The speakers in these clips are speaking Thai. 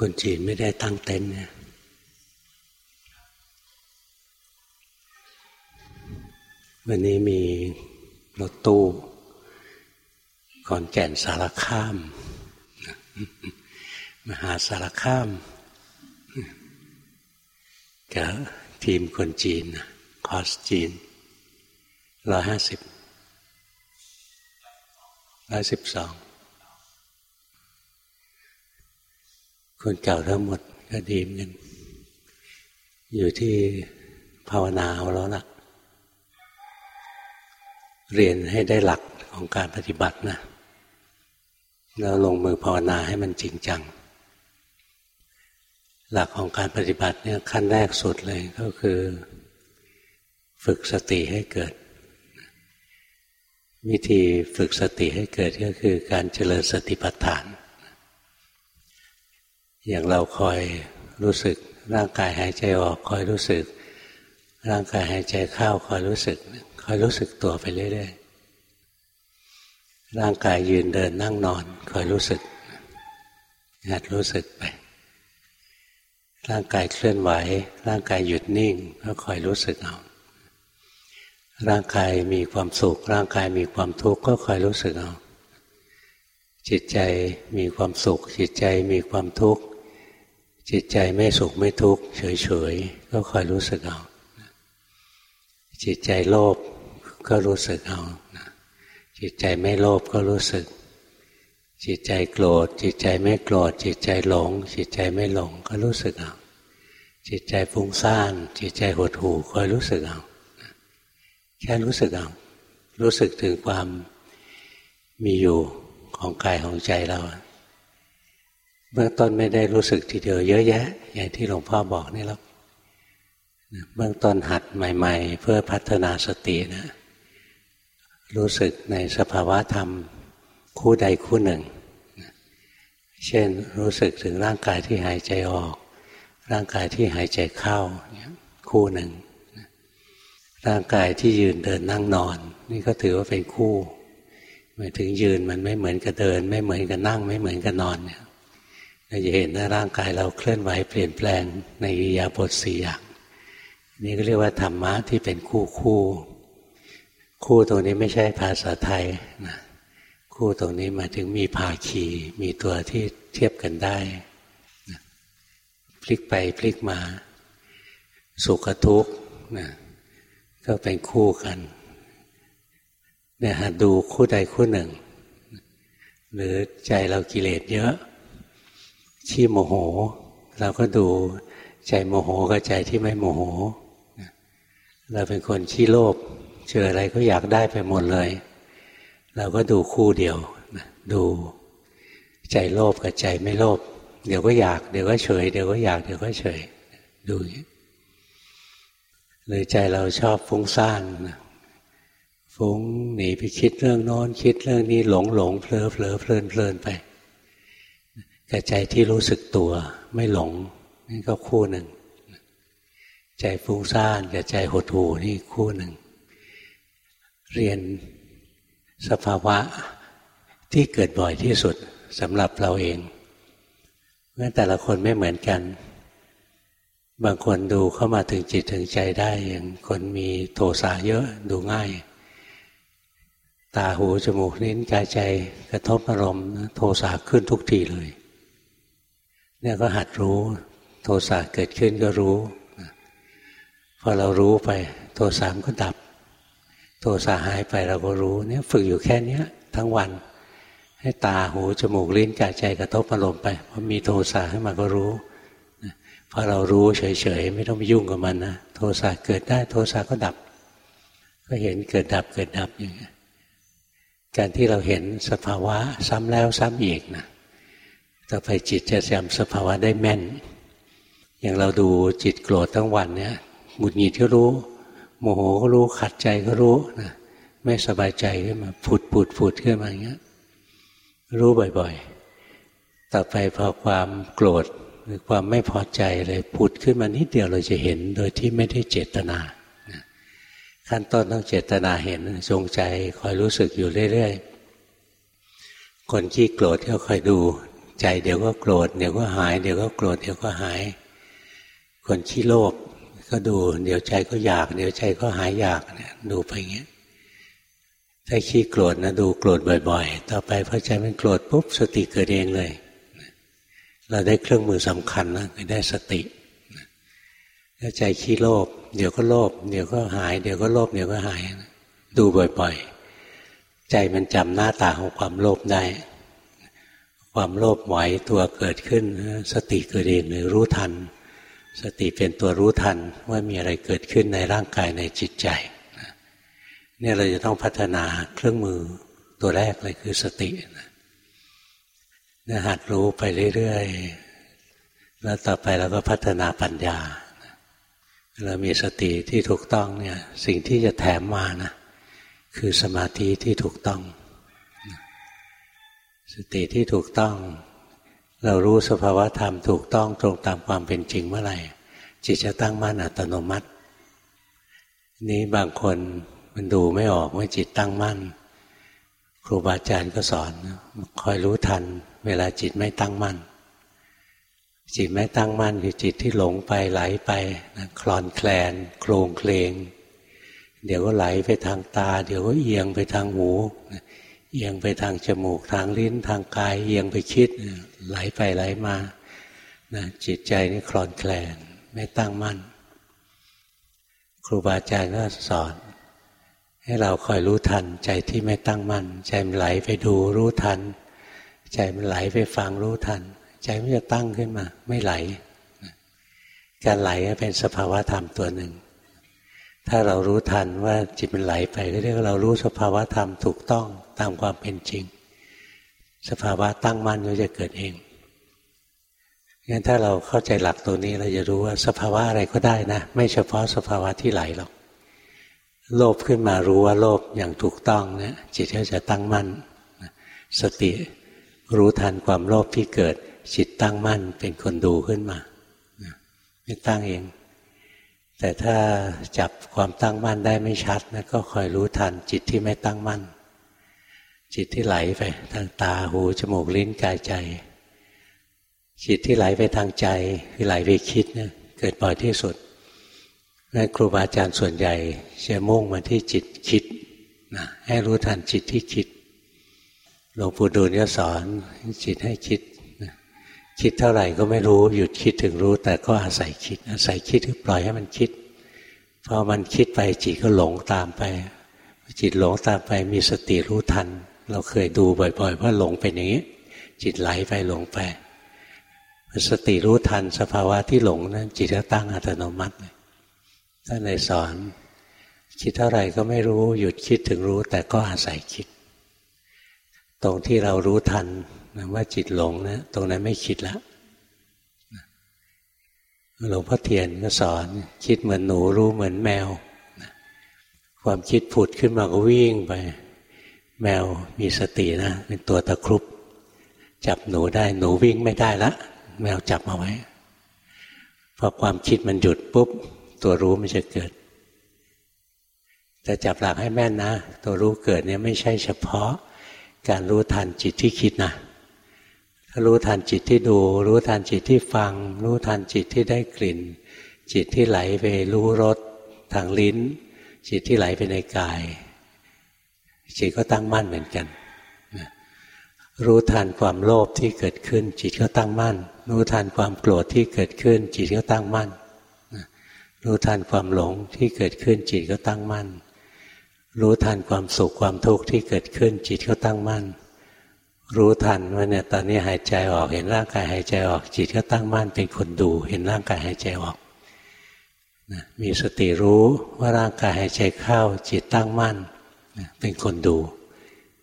คนจีนไม่ได้ตั้งเต็นท์เนี่ยวันนี้มีรถตู้ก่อนแก่นสารข้าม มหาสารข้ามกับทีมคนจีน คอสจีนร้อยห้าสิบร้อยสิบสอง คนเก่าทั้งหมดก็ดีเหมือนกันอยู่ที่ภาวนาเอาแล้วล่ะ เรียนให้ได้หลักของการปฏิบัตินะแล้วลงมือภาวนาให้มันจริงจัง หลักของการปฏิบัติเนี่ยขั้นแรกสุดเลยก็คือ ฝึกสติให้เกิด วิธีฝึกสติให้เกิดก็คือการเจริญสติปัฏฐาน อย่างเราคอยรู้สึก ร่างกายหายใจออกคอยรู้สึก ร่างกายหายใจเข้าคอยรู้สึก คอยรู้สึกตัวไปเรื่อยๆร่างกายยืนเดินนั่งนอน คอยรู้สึกหัดรู้สึกไป ร่างกายเคลื่อนไหว ร่างกายหยุดนิ่งก็คอยรู้สึกเอาร่างกายมีความสุข ร่างกายมีความทุกข์ก็คอยรู้สึกเอาจิตใจมีความสุข จิตใจมีความทุกข์ จิตใจไม่สุขไม่ทุกข์เฉยๆ ก็คอยรู้สึกเอา จิตใจโลภก็รู้สึกเอา จิตใจไม่โลภก็รู้สึก จิตใจโกรธ จิตใจไม่โกรธ จิตใจหลง จิตใจไม่หลงก็รู้สึกเอา จิตใจฟุ้งซ่าน จิตใจหดหู่คอยรู้สึกเอา แค่รู้สึกเอา รู้สึกถึงความมีอยู่ของกายของใจเรา เบื้องต้นไม่ได้รู้สึกทีเดียวเยอะแยะ อย่างที่หลวงพ่อบอกนี่หรอกเบื้องต้นหัดใหม่ ๆ เพื่อพัฒนาสตินะ รู้สึกในสภาวะธรรมคู่ใดคู่หนึ่ง เช่นรู้สึกถึงร่างกายที่หายใจออก ร่างกายที่หายใจเข้าคู่หนึ่ง ร่างกายที่ยืนเดินนั่งนอน นี่ก็ถือว่าเป็นคู่หมายถึงยืนมันไม่เหมือนกับเดิน ไม่เหมือนกับนั่ง ไม่เหมือนกับนอนเนี่ย เราจะเห็นว่าร่างกายเราเคลื่อนไหวเปลี่ยนแปลงในยาบทสี่อย่างนี่ก็เรียกว่าธรรมะที่เป็นคู่คู่ คู่ตรงนี้ไม่ใช่ภาษาไทยนะคู่ตรงนี้มาถึงมีภาคีมีตัวที่เทียบกันได้พลิกไปพลิกมา สุขทุกข์นะก็เป็นคู่กันเนี่ยหาดูคู่ใดคู่หนึ่ง หรือใจเรากิเลสเยอะ ที่โมโห เราก็ดูใจโมโหกับใจที่ไม่โมโห เราเป็นคนขี้โลภเจออะไรก็อยากได้ไปหมดเลย เราก็ดูคู่เดียวดูใจโลภกับใจไม่โลภเดี๋ยวก็อยากเดี๋ยวก็เฉย เดี๋ยวก็อยากเดี๋ยวก็เฉย ดูอย่างนี้หรือใจเราชอบฟุ้งซ่านฟุ้งหนีไปคิดเรื่องโน้นคิดเรื่องนี้หลงหลงเพลอเพลอเพลินเพลินไป กับใจที่รู้สึกตัวไม่หลงนี่ก็คู่หนึ่ง ใจฟุ้งซ่านกับใจหดหู่นี่คู่หนึ่ง เรียนสภาวะที่เกิดบ่อยที่สุดสำหรับเราเองเมื่อแต่ละคนไม่เหมือนกัน บางคนดูเข้ามาถึงจิตถึงใจได้ อย่างคนมีโทสะเยอะดูง่าย ตาหูจมูกนิ้นกายใจกระทบอารมณ์โทสะขึ้นทุกทีเลย เนี่ยก็หัดรู้ โทสะเกิดขึ้นก็รู้พอเรารู้ไป โทสะก็ดับ โทสะหายไปเราก็รู้เนี่ยฝึกอยู่แค่นี้ทั้งวัน ให้ตาหูจมูกลิ้นกายใจกระทบอารมณ์ไปพอมีโทสะขึ้นมาก็รู้พอเรารู้เฉยๆไม่ต้องไปยุ่งกับมันนะโทสะเกิดได้ โทสะก็ดับ ก็เห็นเกิดดับเกิดดับอย่างนี้การที่เราเห็นสภาวะซ้ำแล้วซ้ำอีกนะ ต่อไปจิตจะจำสภาวะได้แม่น อย่างเราดูจิตโกรธทั้งวันเนี่ยหงุดหงิดก็รู้ โมโหก็รู้ขัดใจก็รู้นะไม่สบายใจขึ้นมาผุดผุดผุดขึ้นมาอย่างเงี้ย รู้บ่อยๆ ต่อไปพอความโกรธหรือความไม่พอใจเลยผุดขึ้นมานิดเดียวเราจะเห็นโดยที่ไม่ได้เจตนาขั้นต้นต้องเจตนาเห็นจงใจคอยรู้สึกอยู่เรื่อยๆ คนที่โกรธก็คอยดู ใจเดี๋ยวก็โกรธเดี๋ยวก็หาย เดี๋ยวก็โกรธเดี๋ยวก็หาย คนขี้โลภก็ดู เดี๋ยวใจก็อยาก เดี๋ยวใจก็หายอยากเนี่ยดูไปอย่างเงี้ยถ้าขี้โกรธนะดูโกรธบ่อยๆ ต่อไปพอใจมันโกรธปุ๊บสติเกิดเองเลย เราได้เครื่องมือสำคัญนะคือได้สติถ้าใจขี้โลภเดี๋ยวก็โลภเดี๋ยวก็หาย เดี๋ยวก็โลภเดี๋ยวก็หาย ดูบ่อยๆ ใจมันจำหน้าตาของความโลภได้ ความโลภไหวตัวเกิดขึ้น สติเกิดเองหรือรู้ทัน สติเป็นตัวรู้ทันว่ามีอะไรเกิดขึ้นในร่างกายในจิตใจเนี่ยเราจะต้องพัฒนาเครื่องมือตัวแรกเลยคือสตินะหัดรู้ไปเรื่อยๆ แล้วต่อไปเราก็พัฒนาปัญญา เรามีสติที่ถูกต้องเนี่ย สิ่งที่จะแถมมานะ คือสมาธิที่ถูกต้อง สติที่ถูกต้อง เรารู้สภาวะธรรมถูกต้องตรงตามความเป็นจริงเมื่อไหร่จิตจะตั้งมั่นอัตโนมัติ นี้บางคนมันดูไม่ออกว่าจิตตั้งมั่น ครูบาอาจารย์ก็สอนคอยรู้ทัน เวลาจิตไม่ตั้งมั่น จิตไม่ตั้งมั่นคือจิตที่หลงไปไหลไปนะคลอนแคลน โครงเคลงเดี๋ยวก็ไหลไปทางตา เดี๋ยวก็เอียงไปทางหู เอียงไปทางจมูกทางลิ้นทางกาย เอียงไปคิดไหลไปไหลมานะจิตใจนี่คลอนแคลนไม่ตั้งมั่น ครูบาอาจารย์ก็สอน ให้เราคอยรู้ทัน ใจที่ไม่ตั้งมั่น ใจมันไหลไปดูรู้ทัน ใจมันไหลไปฟังรู้ทัน ใจไม่จะตั้งขึ้นมา ไม่ไหล การไหลเป็นสภาวะธรรมตัวหนึ่งถ้าเรารู้ทันว่าจิตมันไหลไปก็เรียกว่าเรารู้สภาวะธรรมถูกต้อง ตามความเป็นจริง สภาวะตั้งมั่นก็จะเกิดเองงั้นถ้าเราเข้าใจหลักตัวนี้เราจะรู้ว่าสภาวะอะไรก็ได้นะ ไม่เฉพาะสภาวะที่ไหลหรอกโลภขึ้นมารู้ว่าโลภอย่างถูกต้องเนี่ยจิตก็จะตั้งมั่น สติรู้ทันความโลภที่เกิด จิตตั้งมั่นเป็นคนดูขึ้นมาไม่ตั้งเอง แต่ถ้าจับความตั้งมั่นได้ไม่ชัดนะก็คอยรู้ทันจิตที่ไม่ตั้งมั่น จิตที่ไหลไปทางตาหูจมูกลิ้นกายใจ จิตที่ไหลไปทางใจคือไหลไปคิดเนี่ยเกิดบ่อยที่สุดนั่นครูบาอาจารย์ส่วนใหญ่จะมุ่งมาที่จิตคิดนะให้รู้ทันจิตที่คิดหลวงปู่ดูลก็สอนจิตให้คิดนะคิดเท่าไหร่ก็ไม่รู้หยุดคิดถึงรู้ แต่ก็อาศัยคิด อาศัยคิดคือปล่อยให้มันคิดพอมันคิดไปจิตก็หลงตามไปจิตหลงตามไปมีสติรู้ทัน เราเคยดูบ่อยๆว่าหลงเป็นอย่างนี้ จิตไหลไปหลงไปสติรู้ทันสภาวะที่หลงนั้นจิตก็ตั้งอัตโนมัติเลยท่านเลยสอน คิดเท่าไหร่ก็ไม่รู้หยุดคิดถึงรู้ แต่ก็อาศัยคิด ตรงที่เรารู้ทันนะว่าจิตหลงนะตรงนั้นไม่คิดแล้วหลวงพ่อเทียนก็สอน คิดเหมือนหนูรู้เหมือนแมว ความคิดผุดขึ้นมาก็วิ่งไป แมวมีสตินะเป็นตัวตะครุบจับหนูได้หนูวิ่งไม่ได้ละ แมวจับมาไว้พอความคิดมันหยุดปุ๊บ ตัวรู้มันจะเกิด แต่จับหลักให้แม่นนะ ตัวรู้เกิดเนี่ยไม่ใช่เฉพาะ การรู้ทันจิตที่คิดนะถ้ารู้ทันจิตที่ดู รู้ทันจิตที่ฟัง รู้ทันจิตที่ได้กลิ่น จิตที่ไหลไปรู้รสทางลิ้น จิตที่ไหลไปในกาย จิตก็ตั้งมั่นเหมือนกันรู้ทันความโลภที่เกิดขึ้น จิตก็ตั้งมั่น รู้ทันความโกรธที่เกิดขึ้น จิตก็ตั้งมั่นรู้ทันความหลงที่เกิดขึ้น จิตก็ตั้งมั่น รู้ทันความสุขความทุกข์ที่เกิดขึ้น จิตก็ตั้งมั่น รู้ทันว่าเนี่ยตอนนี้หายใจออกเห็นร่างกายหายใจออก จิตก็ตั้งมั่นเป็นคนดู เห็นร่างกายหายใจออกนะมีสติรู้ว่าร่างกายหายใจเข้า จิตตั้งมั่น เป็นคนดู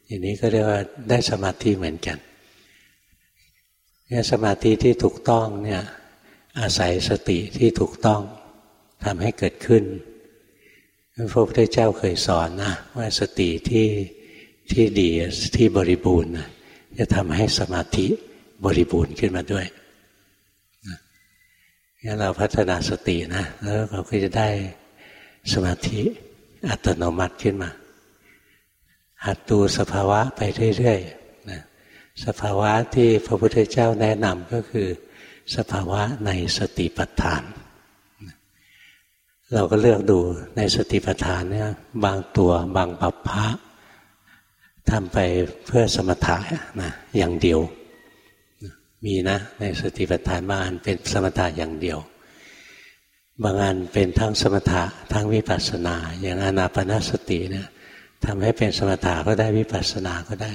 อย่างนี้ก็เรียกว่าได้สมาธิเหมือนกันเนี่ยสมาธิที่ถูกต้องเนี่ยอาศัยสติที่ถูกต้องทำให้เกิดขึ้นพระพุทธเจ้าเคยสอนนะว่าสติที่ที่ดีที่บริบูรณ์จะทำให้สมาธิบริบูรณ์ขึ้นมาด้วยงั้นเราพัฒนาสตินะ แล้วเราก็จะได้สมาธิอัตโนมัติขึ้นมา หัดดูสภาวะไปเรื่อยๆนะสภาวะที่พระพุทธเจ้าแนะนำก็คือ สภาวะในสติปัฏฐาน เราก็เลือกดูในสติปัฏฐานเนี่ยบางตัวบางปัปพะทำไปเพื่อสมถะนะอย่างเดียว มีนะ ในสติปัฏฐานบางอันเป็นสมถะอย่างเดียว บางอันเป็นทั้งสมถะทั้งวิปัสสนา อย่างอนาปนาสติเนี่ย ทำให้เป็นสมถะก็ได้วิปัสสนาก็ได้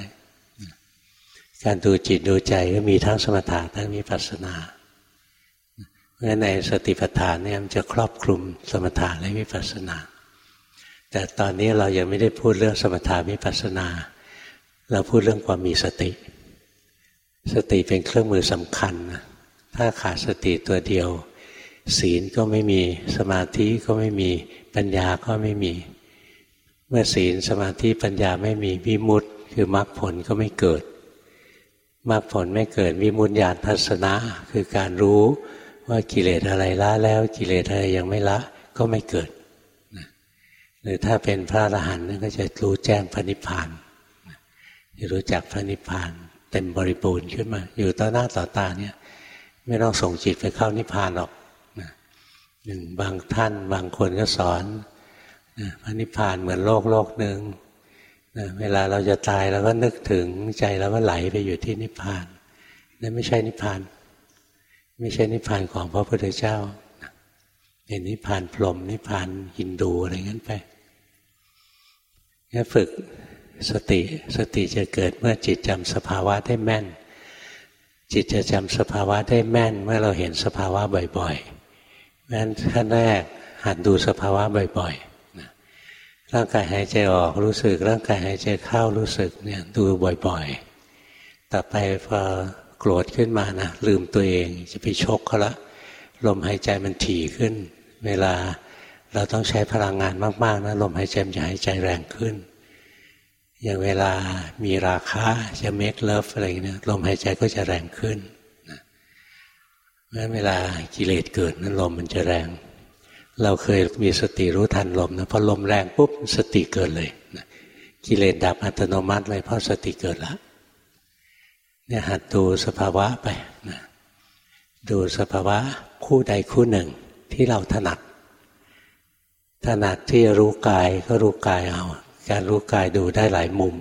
การดูจิตดูใจก็มีทั้งสมถะทั้งวิปัสสนาเพราะฉะนั้นในสติปัฏฐานเนี่ยมันจะครอบคลุมสมถะและวิปัสสนา แต่ตอนนี้เรายังไม่ได้พูดเรื่องสมถะวิปัสสนา เราพูดเรื่องความมีสติ สติเป็นเครื่องมือสำคัญ ถ้าขาดสติตัวเดียว ศีลก็ไม่มีสมาธิก็ไม่มีปัญญาก็ไม่มี เมื่อศีลสมาธิปัญญาไม่มีวิมุตต์คือมรรคผลก็ไม่เกิดมรรคผลไม่เกิดวิมุตญาณทัศนะ คือการรู้ว่ากิเลสอะไรละแล้วกิเลสอะไรยังไม่ละก็ไม่เกิดหรือถ้าเป็นพระอรหันต์ก็จะรู้แจ้งพระนิพพานจะรู้จักพระนิพพาน เต็มบริบูรณ์ขึ้นมา อยู่ต่อหน้าต่อตาเนี่ย ไม่ต้องส่งจิตไปเข้านิพพานหรอกหนึ่งบางท่านบางคนก็สอน พระนิพพานเหมือนโลกโลกหนึ่งเวลาเราจะตายเราก็นึกถึงใจเราก็ไหลไปอยู่ที่นิพพานนั่นไม่ใช่นิพพาน ไม่ใช่นิพพานของพระพุทธเจ้าเป็นนิพพานพรหมนิพพานฮินดูอะไรงั้นไปแค่ฝึกสติสติจะเกิดเมื่อจิตจำสภาวะได้แม่น จิตจะจำสภาวะได้แม่น เมื่อเราเห็นสภาวะบ่อยๆเพราะฉะนั้นขั้นแรกหัดดูสภาวะบ่อยๆ ร่างกายหายใจออกรู้สึก ร่างกายหายใจเข้ารู้สึกเนี่ยดูบ่อยๆ ต่อไปพอโกรธขึ้นมานะลืมตัวเองจะไปชกเขาละลมหายใจมันถี่ขึ้น เวลาเราต้องใช้พลังงานมากๆนะลมหายใจมันจะหายใจแรงขึ้น อย่างเวลามีราคะจะเมคเลิฟอะไรเงี้ยลมหายใจก็จะแรงขึ้นนะเพราะเวลากิเลสเกิดนั้นลมมันจะแรง เราเคยมีสติรู้ทันลมนะพอลมแรงปุ๊บสติเกิดเลยนะกิเลสดับอัตโนมัติเลยเพราะสติเกิดแล้วเนี่ยหัดดูสภาวะไปนะดูสภาวะคู่ใดคู่หนึ่งที่เราถนัด ถนัดที่จะรู้กายก็รู้กายเอา การรู้กายดูได้หลายมุม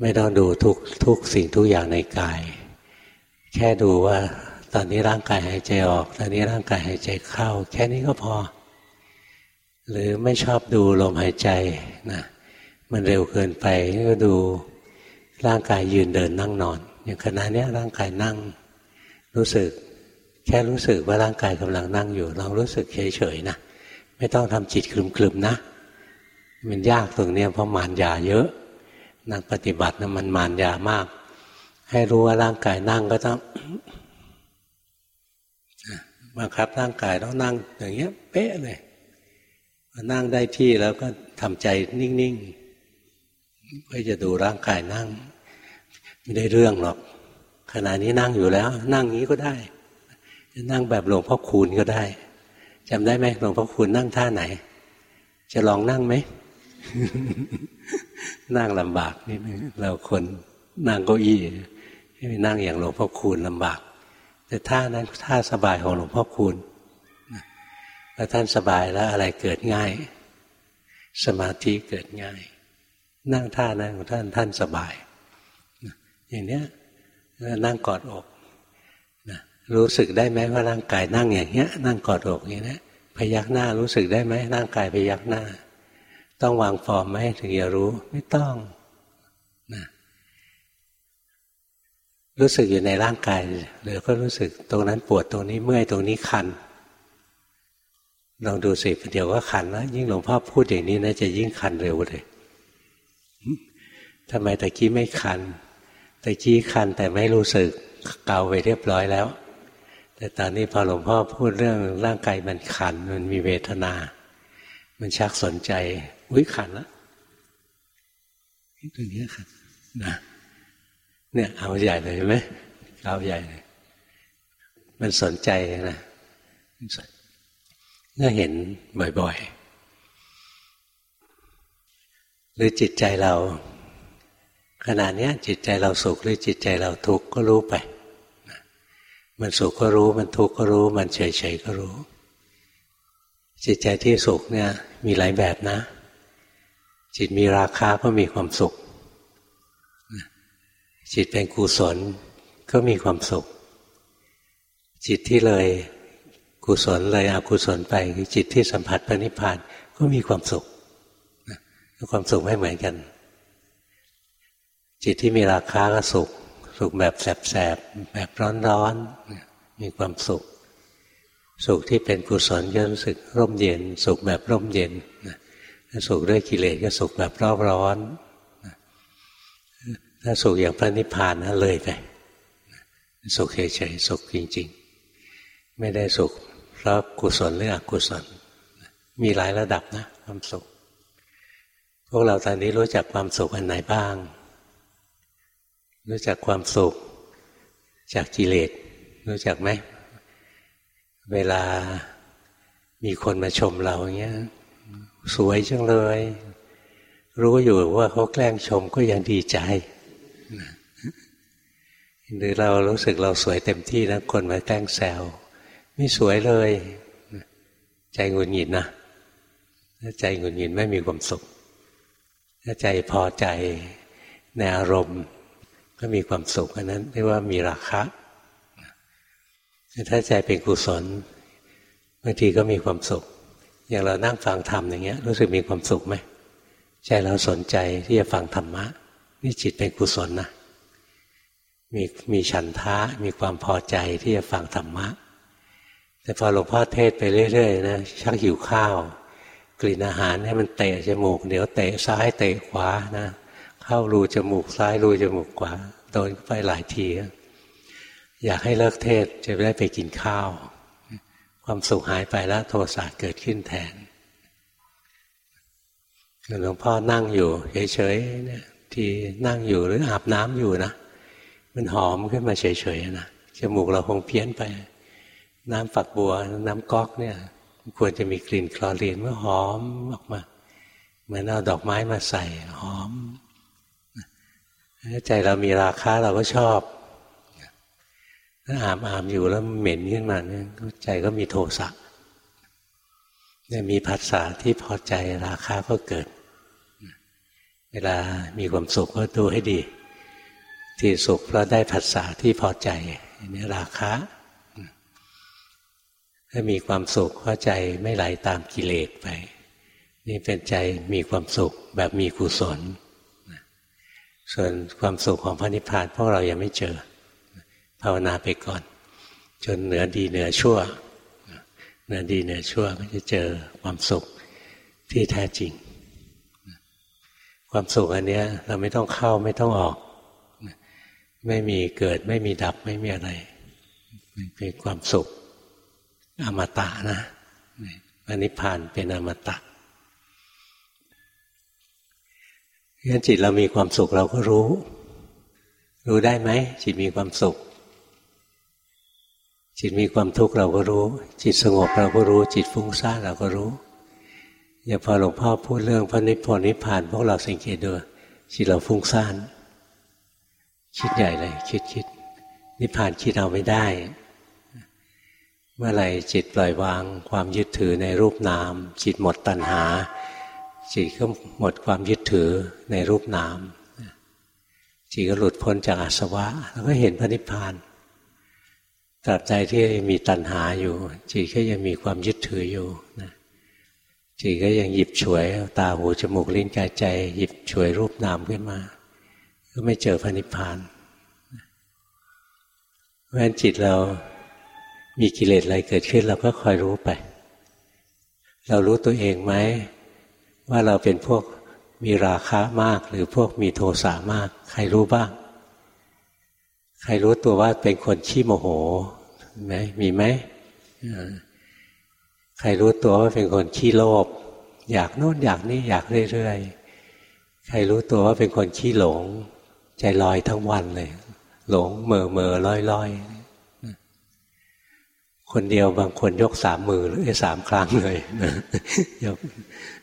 ไม่ต้องดูทุกทุกสิ่งทุกอย่างในกาย แค่ดูว่า ตอนนี้ร่างกายหายใจออก ตอนนี้ร่างกายหายใจเข้า แค่นี้ก็พอ หรือไม่ชอบดูลมหายใจนะมันเร็วเกินไปก็ดูร่างกายยืนเดินนั่งนอน อย่างขณะนี้ร่างกายนั่งรู้สึก แค่รู้สึกว่าร่างกายกำลังนั่งอยู่ลองรู้สึกเฉยๆนะไม่ต้องทำจิตคลึมๆนะ มันยากตรงนี้เพราะมารยาเยอะนักปฏิบัตินะมันมารยามาก ให้รู้ว่าร่างกายนั่งก็ต้อง บังคับร่างกายต้องนั่งอย่างเงี้ย เป๊ะเลยพอนั่งได้ที่แล้วก็ทำใจนิ่งๆเพื่อจะดูร่างกายนั่ง ไม่ได้เรื่องหรอก ขณะนี้นั่งอยู่แล้ว นั่งนี้ก็ได้จะนั่งแบบหลวงพ่อคูณก็ได้จำได้ไหมหลวงพ่อคูณนั่งท่าไหน จะลองนั่งไหมนั่งลำบากนี่เราคนนั่งเก้าอี้ให้นั่งอย่างหลวงพ่อคูณลำบาก แต่ท่านั้นท่าสบายของหลวงพ่อคูณแล้วท่านสบายแล้วอะไรเกิดง่าย สมาธิเกิดง่าย นั่งท่านั้นของท่านท่านสบาย อย่างเนี้ยนั่งกอดอกนะรู้สึกได้ไหมว่าร่างกายนั่งอย่างเงี้ย นั่งกอดอกอย่างเนี้ยพยักหน้ารู้สึกได้ไหมร่างกายพยักหน้า ต้องวางฟอร์มไหมถึงจะรู้ ไม่ต้องนะ รู้สึกอยู่ในร่างกายหรือก็รู้สึกตรงนั้นปวดตรงนี้เมื่อยตรงนี้คันลองดูสิเดี๋ยวก็คันแล้วยิ่งหลวงพ่อพูดอย่างนี้นะจะยิ่งคันเร็วเลยทำไมตะกี้ไม่คันตะกี้คันแต่ไม่รู้สึกเกาไปเรียบร้อยแล้ว แต่ตอนนี้พอหลวงพ่อพูดเรื่องร่างกายมันคันมันมีเวทนา มันชักสนใจ อุ้ยคันแล้วตรงนี้คันนะ เนี่ย เอาใหญ่เลยเห็นไหมเอาใหญ่เลยมันสนใจนะก็เห็นบ่อยๆ หรือจิตใจเรา ขณะนี้จิตใจเราสุขหรือจิตใจเราทุกข์ก็รู้ไป มันสุขก็รู้ มันทุกข์ก็รู้ มันเฉยเฉยก็รู้ จิตใจที่สุขเนี่ย มีหลายแบบนะ จิตมีราคาก็มีความสุข จิตเป็นกุศลก็มีความสุข จิตที่เลยกุศลเลยอกุศลไปคือจิตที่สัมผัสพระนิพพานก็มีความสุขความสุขไม่เหมือนกัน จิตที่มีราคาก็สุข สุขแบบแสบๆแบบร้อนๆมีความสุข สุขที่เป็นกุศลก็รู้สึกร่มเย็น สุขแบบร่มเย็นสุขด้วยกิเลสก็สุขแบบร้อนร้อน ถ้าสุขอย่างพระนิพพานนะเลยไปสุขเฉยๆสุขจริง ๆ ไม่ได้สุข เพราะกุศลหรืออกุศล มีหลายระดับนะ ความสุข พวกเราตอนนี้รู้จักความสุขอันไหนบ้าง รู้จักความสุข จากกิเลสรู้จักไหม เวลามีคนมาชมเราอย่างเงี้ย สวยจังเลย รู้อยู่ว่าเขาแกล้งชมก็ยังดีใจ หรือเรารู้สึกเราสวยเต็มที่นะคนมาแกล้งแซวไม่สวยเลย ใจหงุดหงิดนะถ้าใจหงุดหงิดไม่มีความสุข ถ้าใจพอใจในอารมณ์ ก็มีความสุขอันนั้นเรียกว่ามีราคะถ้าใจเป็นกุศลบางทีก็มีความสุข อย่างเรานั่งฟังธรรมอย่างเงี้ย รู้สึกมีความสุขไหมใจเราสนใจที่จะฟังธรรมะนี่จิตเป็นกุศลนะ มีมีฉันทะมีความพอใจที่จะฟังธรรมะ แต่พอหลวงพ่อเทศไปเรื่อยๆนะชักหิวข้าว กลิ่นอาหารให้มันเตะจมูก เดี๋ยวเตะซ้ายเตะขวานะเข้ารูจมูกซ้ายรูจมูกขวาโดนไปหลายทีอยากให้เลิกเทศจะได้ไปกินข้าว ความสุขหายไปแล้วโทสะเกิดขึ้นแทนหลวงพ่อนั่งอยู่เฉยๆเนี่ยที่นั่งอยู่หรืออาบน้ำอยู่นะ มันหอมขึ้นมาเฉยๆนะจมูกเราคงเพี้ยนไป น้ำฝักบัว น้ำก๊อกเนี่ย ควรจะมีกลิ่นคลอรีนเมื่อหอมออกมาเหมือนเอาดอกไม้มาใส่หอมใจเรามีราคาเราก็ชอบถ้าอาบอาบอยู่แล้วเหม็นขึ้นมาเนี่ยใจก็มีโทสะเนี่ยมีผัสสะที่พอใจราคาก็เกิด เวลามีความสุขก็ดูให้ดี ที่สุขเพราะได้ผัสสะที่พอใจนี่ราคะถ้ามีความสุขเพราะใจไม่ไหลาตามกิเลสไป นี่เป็นใจมีความสุขแบบมีกุศลส่วนความสุขของพระนิพพานพวกเรายังไม่เจอ ภาวนาไปก่อน จนเหนือดีเหนือชั่วเหนือดีเหนือชั่วก็จะเจอความสุขที่แท้จริง ความสุขอันนี้เราไม่ต้องเข้าไม่ต้องออก ไม่มีเกิดไม่มีดับไม่มีอะไร เป็นความสุข อมตะนะอนิพพานเป็นอมตะงั้นจิตเรามีความสุขเราก็รู้ รู้ได้ไหมจิตมีความสุข จิตมีความทุกข์เราก็รู้ จิตสงบเราก็รู้ จิตฟุ้งซ่านเราก็รู้อย่าพอหลวงพ่อพูดเรื่องพระนิพพานนิพพานพวกเราสังเกตดูจิตเราฟุ้งซ่าน คิดใหญ่เลย คิดคิดนิพพานคิดเอาไม่ได้ เมื่อไรจิตปล่อยวาง ความยึดถือในรูปนาม จิตหมดตัณหา จิตก็หมดความยึดถือในรูปนามจิตก็หลุดพ้นจากอาสวะ แล้วก็เห็นพระนิพพานตราบใจที่มีตัณหาอยู่ จิตก็ยังมีความยึดถืออยู่นะจิตก็ยังหยิบฉวยตาหูจมูกลิ้นกายใจ หยิบฉวยรูปนามขึ้นมา ก็ไม่เจอพระนิพพานเพราะฉะนั้นจิตเรามีกิเลสอะไรเกิดขึ้น เราก็คอยรู้ไป เรารู้ตัวเองไหม ว่าเราเป็นพวกมีราคะมาก หรือพวกมีโทสะมาก ใครรู้บ้าง ใครรู้ตัวว่าเป็นคนขี้โมโหไหมมีไหมใครรู้ตัวว่าเป็นคนขี้โลภอยากโน่นอยากนี่อยากเรื่อยๆใครรู้ตัวว่าเป็นคนขี้หลง ใจลอยทั้งวันเลย หลงเมื่อเมื่อลอยลอยคนเดียวบางคนยกสามมือหรือสามครั้งเลยยก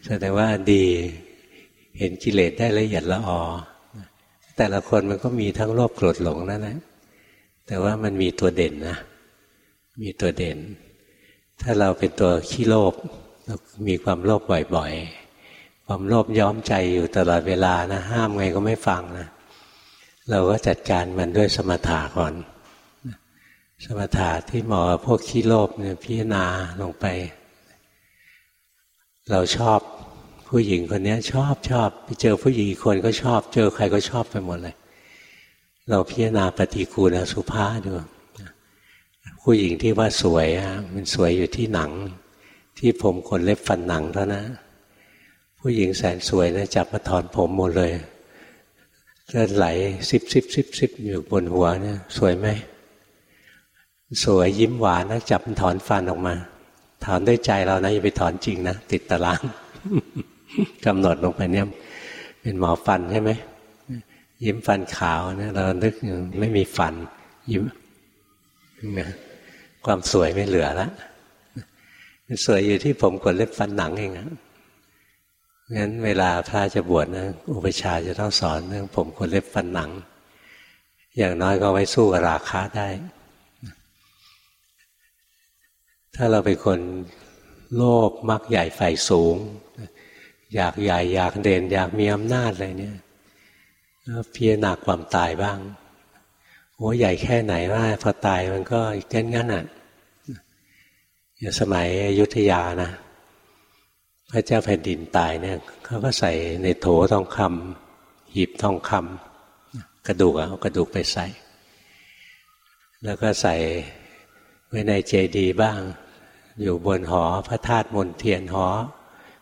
แสดงว่าดีเห็นกิเลสได้ละเอียดละออแต่ละคนมันก็มีทั้งโลภโกรธหลงนั่นแหละแต่ว่ามันมีตัวเด่นนะ มีตัวเด่น ถ้าเราเป็นตัวขี้โลภมีความโลภบ่อยๆ ความโลภย้อมใจอยู่ตลอดเวลานะ ห้ามไงก็ไม่ฟังนะ เราก็จัดการมันด้วยสมถะก่อน สมถะที่หมอพวกขี้โลภเนี่ยพิจารณาลงไป เราชอบผู้หญิงคนนี้ชอบชอบไปเจอผู้หญิงอีกคนก็ชอบ เจอใครก็ชอบไปหมดเลย เราพิจารณาปฏิกูลสุภาดูผู้หญิงที่ว่าสวยอะมันสวยอยู่ที่หนัง ที่ผมขนเล็บฟันหนังเท่านะ ผู้หญิงแสนสวยนะจับมาถอนผมหมดเลย เลือดไหลซิบซิบซิบซิบอยู่บนหัวเนี่ย สวยไหม สวยยิ้มหวานนะจับมันถอนฟันออกมา ถอนด้วยใจเรานะอย่าไปถอนจริงนะ ติดตารางกำหนดลงไปเนี่ย เป็นหมอฟันใช่ไหมยิ้มฟันขาวนะเรานึกไม่มีฟัน ยิ้มความสวยไม่เหลือล้วสวยอยู่ที่ผมขนเล็บฟันหนังเอง งั้นเวลาพระจะบวชนะ อุปชาจะต้องสอนเรื่องผมขนเล็บฟันหนัง อย่างน้อยก็ไว้สู้กับราคาได้ ถ้าเราเป็นคนโลภมักใหญ่ไฟสูง อยากใหญ่อยากเด่น อยากมีอำนาจอะไรเนี่ยเพียหนักความตายบ้างโอ้ใหญ่แค่ไหนว่าพอตายมันก็แค่นั้นอะอย่างสมัยอยุธยานะ พระเจ้าแผ่นดินตายเนี่ยเขาก็ใส่ในโถทองคำหีบทองคำกระดูกเอากระดูกไปใส่ แล้วก็ใส่ไว้ในเจดีย์บ้าง อยู่บนหอพระธาตุมนเทียนหอ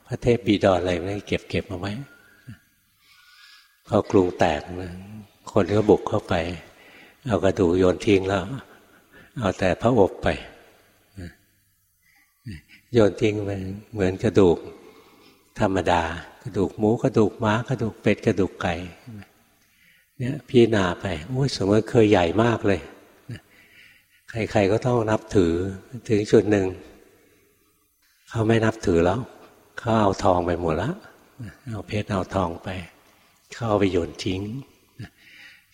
พระเทพบีดอนอะไรนี่เก็บเก็บมาไว้พอกรุงแตกคนก็บุกเข้าไป เอากระดูกโยนทิ้งแล้ว เอาแต่พระอบไปโยนทิ้งไปเหมือนกระดูก ธรรมดา กระดูกหมูกระดูกม้ากระดูกเป็ดกระดูกไก่เนี่ยพี่นาไปโอ้ยสมมติเคยใหญ่มากเลยใครๆก็ต้องนับถือถึงจุดหนึ่งเขาไม่นับถือแล้วเขาเอาทองไปหมดแล้วเอาเพชรเอาทองไปเขาเอาไปโยนทิ้ง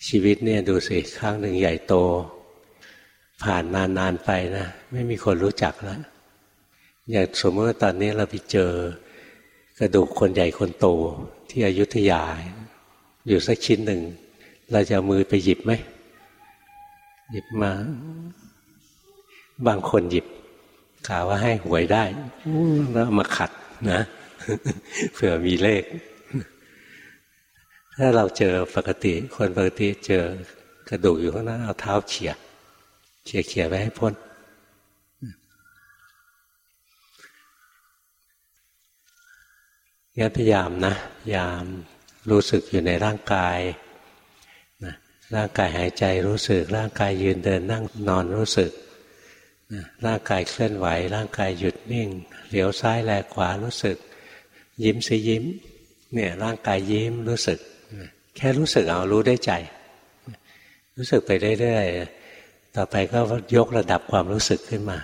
ชีวิตเนี่ยดูสิครั้งหนึ่งใหญ่โต ผ่านนานๆไปนะ ไม่มีคนรู้จักแล้วอย่างสมมติว่าตอนนี้เราไปเจอ กระดูกคนใหญ่คนโตที่อยุธยา อยู่สักชิ้นหนึ่ง เราจะมือไปหยิบไหม หยิบมา บางคนหยิบกล่าวว่าให้หวยได้แล้วมาขัดนะเผื่อมีเลข ถ้าเราเจอปกติ คนปกติเจอกระดูกอยู่ข้างหน้าเอาเท้าเขี่ยเขี่ยเขี่ยไปให้พ้น งั้นพยายามนะพยายามรู้สึกอยู่ในร่างกายนะร่างกายหายใจรู้สึก ร่างกายยืนเดินนั่งนอนรู้สึกร่างกายเคลื่อนไหว ร่างกายหยุดนิ่ง เหลียวซ้ายแลขวารู้สึก ยิ้มสิยิ้มเนี่ยร่างกายยิ้มรู้สึก แค่รู้สึกเอารู้ได้ใจ รู้สึกไปเรื่อยๆต่อไปก็ยกระดับความรู้สึกขึ้นมา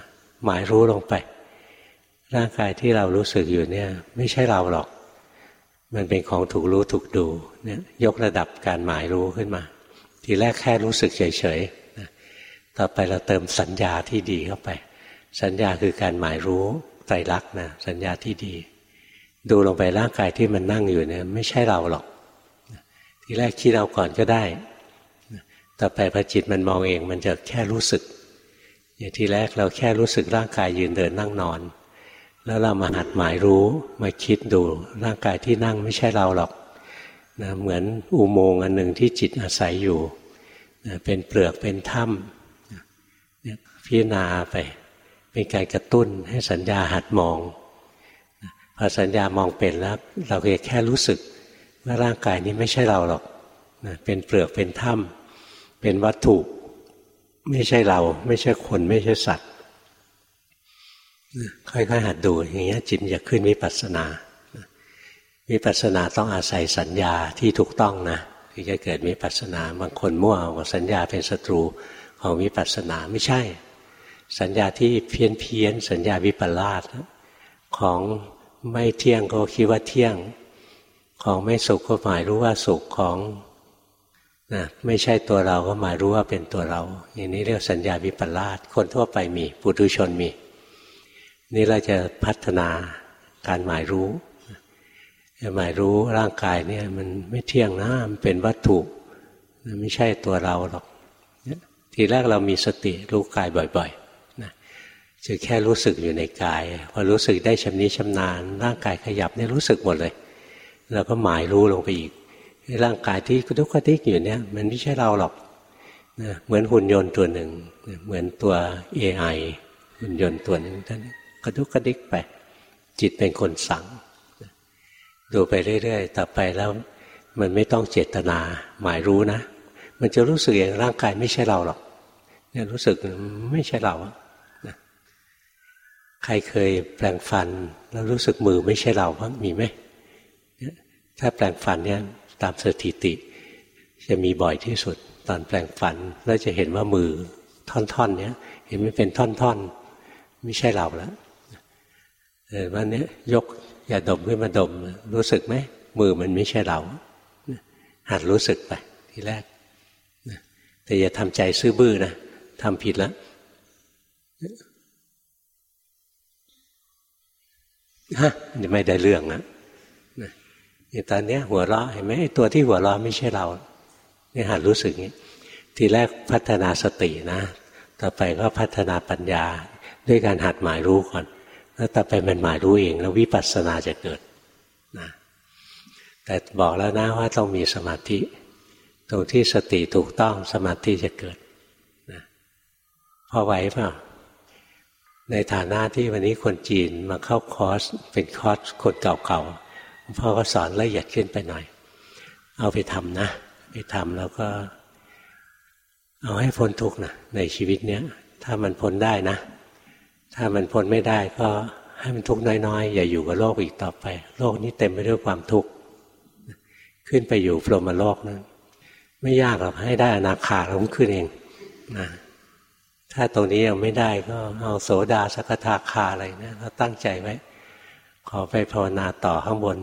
หมายรู้ลงไป ร่างกายที่เรารู้สึกอยู่เนี่ย ไม่ใช่เราหรอก มันเป็นของถูกรู้ถูกดูเนี่ยยกระดับการหมายรู้ขึ้นมา ทีแรกแค่รู้สึกเฉยๆต่อไปเราเติมสัญญาที่ดีเข้าไป สัญญาคือการหมายรู้ไตรลักษณ์นะสัญญาที่ดี ดูลงไปร่างกายที่มันนั่งอยู่เนี่ยไม่ใช่เราหรอก ทีแรกคิดเอาก่อนก็ได้ต่อไปพอจิตมันมองเองมันจะแค่รู้สึกอย่างที่แรกเราแค่รู้สึกร่างกายยืนเดินนั่งนอน แล้วเรามาหัดหมายรู้มาคิดดูร่างกายที่นั่งไม่ใช่เราหรอกนะเหมือนอุโมงค์อันหนึ่งที่จิตอาศัยอยู่นะเป็นเปลือกเป็นถ้ำพิจารณาไป เป็นการกระตุ้นให้สัญญาหัดมองพอสัญญามองเป็นแล้ว เราแค่รู้สึกว่าร่างกายนี้ไม่ใช่เราหรอกเป็นเปลือกเป็นถ้ำเป็นวัตถุ ไม่ใช่เรา ไม่ใช่คนไม่ใช่สัตว์ ค่อยๆหัดดูอย่างเงี้ยจิตจะขึ้นวิปัสสนาวิปัสสนาต้องอาศัยสัญญาที่ถูกต้องนะถึงจะเกิดวิปัสสนาบางคนมั่วเอาสัญญาเป็นศัตรูของวิปัสสนาไม่ใช่ สัญญาที่เพี้ยนเพียนสัญญาวิปลาสของไม่เที่ยงก็คิดว่าเที่ยง ของไม่สุขก็หมายรู้ว่าสุขของนะไม่ใช่ตัวเราก็หมายรู้ว่าเป็นตัวเรา อย่างนี้เรียกสัญญาวิปลาสคนทั่วไปมีปุถุชนมี นี่เราจะพัฒนาการหมายรู้หมายรู้ร่างกายเนี่ย มันไม่เที่ยงนะมันเป็นวัตถุไม่ใช่ตัวเราหรอกทีแรกเรามีสติรู้กายบ่อยๆนะจะแค่รู้สึกอยู่ในกายพอรู้สึกได้ชำนิชำนาญ ร่างกายขยับเนี่ยรู้สึกหมดเลยเราก็หมายรู้ลงไปอีกร่างกายที่กระดุกกระดิกอยู่เนี่ย มันไม่ใช่เราหรอกนะเหมือนหุ่นยนต์ตัวหนึ่ง เหมือนตัว AI หุ่นยนต์ตัวหนึ่งท่าน กระดุกกระดิกไป จิตเป็นคนสั่ง ดูไปเรื่อยๆ ต่อไปแล้วมันไม่ต้องเจตนาหมายรู้นะ มันจะรู้สึกอย่างร่างกายไม่ใช่เราหรอกเนี่ยรู้สึกไม่ใช่เรานะใครเคยแปลงฟัน แล้วรู้สึกมือไม่ใช่เราบ้างมีไหมถ้าแปลงฟันเนี่ยตามสถิติ จะมีบ่อยที่สุด ตอนแปลงฟันแล้วจะเห็นว่ามือท่อนๆเนี้ยเห็นไม่เป็นท่อนๆ ไม่ใช่เราแล้ว วันนี้ยกอย่าดมขึ้นมาดม รู้สึกไหมมือมันไม่ใช่เราหัดรู้สึกไปทีแรกแต่อย่าทำใจซื่อบื้อนะทำผิดแล้วฮะไม่ได้เรื่องนะนี่ตอนนี้หัวเราะเห็นไหมตัวที่หัวเราะไม่ใช่เรานี่หัดรู้สึกนี้ทีแรกพัฒนาสตินะ ต่อไปก็พัฒนาปัญญา ด้วยการหัดหมายรู้ก่อน แล้วต่อไปมันหมารู้เองแล้ววิปัสสนาจะเกิดนะแต่บอกแล้วนะว่าต้องมีสมาธิ ตรงที่สติถูกต้องสมาธิจะเกิดนะพอไหวเปล่าในฐานะที่วันนี้คนจีนมาเข้าคอร์สเป็นคอร์สคนเก่าๆพ่อก็สอนละเอียดขึ้นไปหน่อย เอาไปทำนะ ไปทำแล้วก็ เอาให้พ้นทุกข์นะในชีวิตเนี้ย ถ้ามันพ้นได้นะ ถ้ามันพ้นไม่ได้ก็ให้มันทุกข์น้อยๆ อย่าอยู่กับโลกอีกต่อไป โลกนี้เต็มไปด้วยความทุกข์ขึ้นไปอยู่พรหมโลกนะไม่ยากหรอกให้ได้อนาคาล้มขึ้นเองนะถ้าตรงนี้ยังไม่ได้ก็เอาโสดาสกทาคาอะไรนะเราตั้งใจไว้ ขอไปภาวนาต่อข้างบน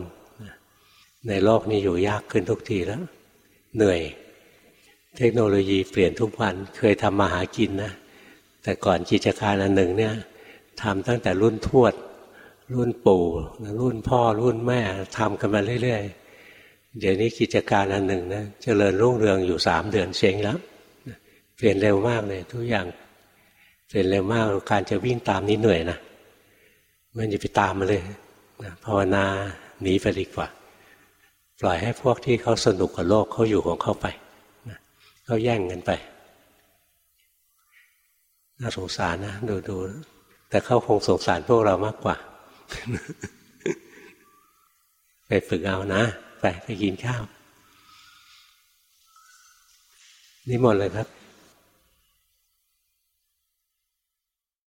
ในโลกนี้อยู่ยากขึ้นทุกทีแล้ว เหนื่อย เทคโนโลยีเปลี่ยนทุกวันเคยทำมาหากินนะแต่ก่อนกิจการอันหนึ่งเนี่ย ทำตั้งแต่รุ่นทวด รุ่นปู่ รุ่นพ่อรุ่นแม่ทำกันมาเรื่อยๆ เดี๋ยวนี้กิจการอันหนึ่งนะเจริญรุ่งเรืองอยู่สามเดือนเสียงแล้วเปลี่ยนเร็วมากเลย ทุกอย่างเปลี่ยนเร็วมากการจะวิ่งตามนี้เหนื่อยนะมันจะไปตามมาเลยภาวนาหนีไปดีกว่า ปล่อยให้พวกที่เขาสนุกกับโลกเขาอยู่ของเขาไปเขาแย่งกันไปน่าสงสารนะ ดูดู แต่เขาคงสงสารพวกเรามากกว่า ไปฝึกเอานะ ไปไปกินข้าว นี่หมดเลยครับ